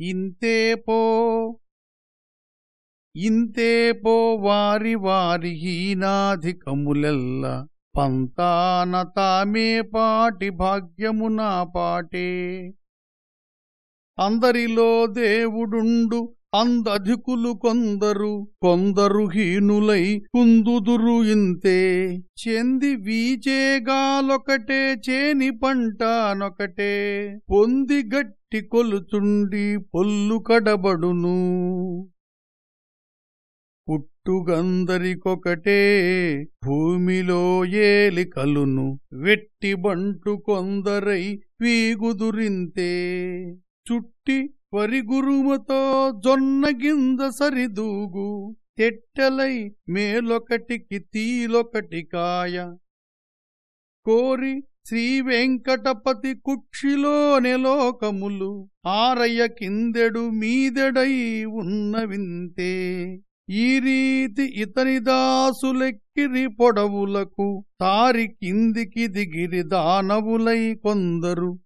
ఇంతే పో. ఇంతే పో వారి వారి హీనాధికములెల్ల. పంతాన తామే పాటి భాగ్యమునా పాటే. అందరిలో దేవుడుండు అందధికులు కొందరు కొందరు హీనులై కుందుదురు ఇంతే. చెంది వీచేగాలొకటే చేని పంటానొకటే. పొంది గట్టి కొలుచుండి పొల్లు కడబడును. పుట్టుగందరికొకటే భూమిలో ఏలి కలును. వెట్టి బంటు కొందరై వీగుదురింతే. చుట్టి పరిగురుముతో జొన్న గింజ సరిదూగు తెట్టెలై మేలొకటికి తీలొకటి కాయ. కోరి శ్రీ వెంకటపతి కుక్షిలోని లోకములు ఆరయ్య కిందెడు మీదెడై ఉన్నవింతే ఈ రీతి ఇతని దాసులెక్కిరి పొడవులకు తారి కిందికి దిగిరి దానవులై కొందరు.